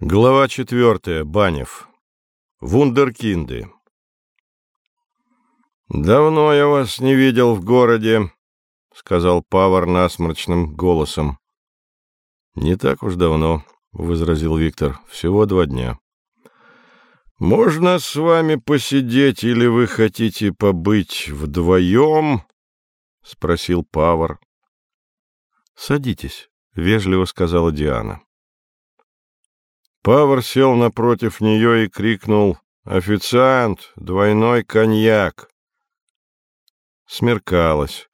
Глава четвертая. Банев. Вундеркинды. «Давно я вас не видел в городе», — сказал Павар насморчным голосом. «Не так уж давно», — возразил Виктор. «Всего два дня». «Можно с вами посидеть, или вы хотите побыть вдвоем?» — спросил Павар. «Садитесь», — вежливо сказала Диана. Павар сел напротив нее и крикнул «Официант! Двойной коньяк!» Смеркалось.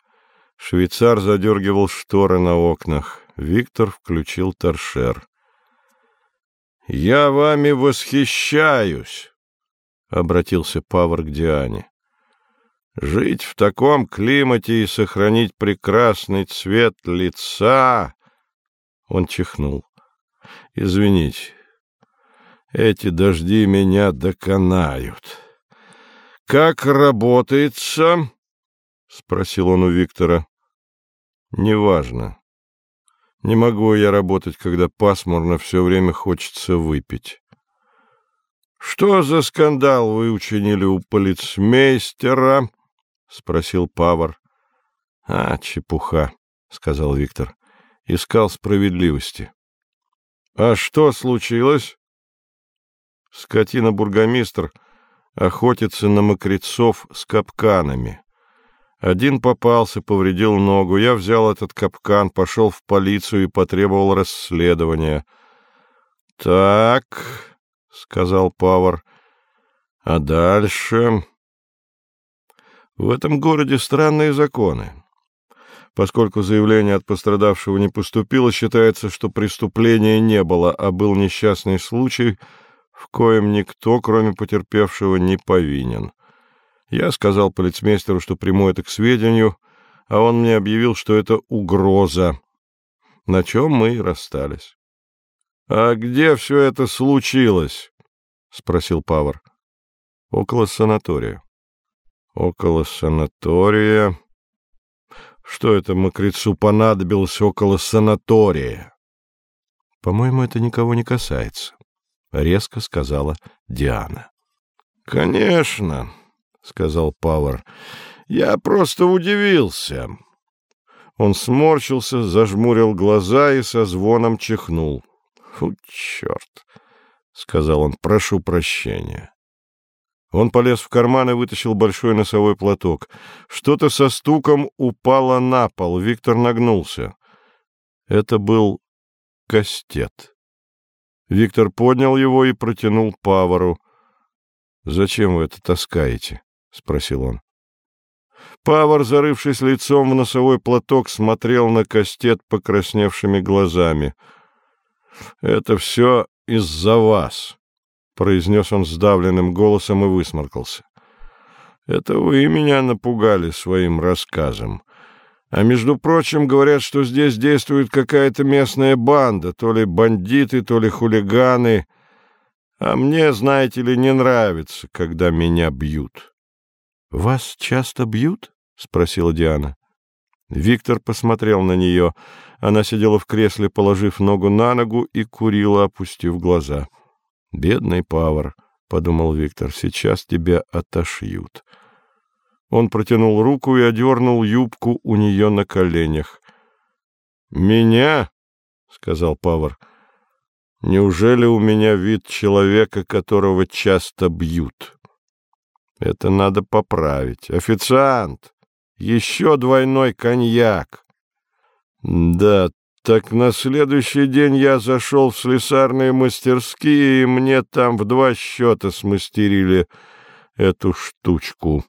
Швейцар задергивал шторы на окнах. Виктор включил торшер. «Я вами восхищаюсь!» — обратился Павар к Диане. «Жить в таком климате и сохранить прекрасный цвет лица...» Он чихнул. «Извините, эти дожди меня доконают. — Как работается? — спросил он у Виктора. — Неважно. Не могу я работать, когда пасмурно, все время хочется выпить. — Что за скандал вы учинили у полицмейстера? — спросил Павар. — А, чепуха, — сказал Виктор. — Искал справедливости. — А что случилось? Скотина-бургомистр охотится на мокрецов с капканами. Один попался, повредил ногу. Я взял этот капкан, пошел в полицию и потребовал расследования. — Так, — сказал Павар, — а дальше... В этом городе странные законы. Поскольку заявление от пострадавшего не поступило, считается, что преступления не было, а был несчастный случай — в коем никто, кроме потерпевшего, не повинен. Я сказал полицмейстеру, что приму это к сведению, а он мне объявил, что это угроза, на чем мы и расстались. — А где все это случилось? — спросил Павар. — Около санатория. — Около санатория... Что это мокрецу понадобилось около санатория? — По-моему, это никого не касается. — резко сказала Диана. — Конечно, — сказал Пауэр. — Я просто удивился. Он сморщился, зажмурил глаза и со звоном чихнул. — Фу, черт! — сказал он. — Прошу прощения. Он полез в карман и вытащил большой носовой платок. Что-то со стуком упало на пол. Виктор нагнулся. Это был кастет. Виктор поднял его и протянул Павару. — Зачем вы это таскаете? — спросил он. Павар, зарывшись лицом в носовой платок, смотрел на кастет покрасневшими глазами. — Это все из-за вас, — произнес он сдавленным голосом и высморкался. — Это вы меня напугали своим рассказом. А между прочим, говорят, что здесь действует какая-то местная банда, то ли бандиты, то ли хулиганы. А мне, знаете ли, не нравится, когда меня бьют. — Вас часто бьют? — спросила Диана. Виктор посмотрел на нее. Она сидела в кресле, положив ногу на ногу, и курила, опустив глаза. — Бедный Павар, — подумал Виктор, — сейчас тебя отошьют. — он протянул руку и одернул юбку у нее на коленях. «Меня?» — сказал Павар. «Неужели у меня вид человека, которого часто бьют?» «Это надо поправить. Официант! Еще двойной коньяк!» «Да, так на следующий день я зашел в слесарные мастерские, и мне там в два счета смастерили эту штучку».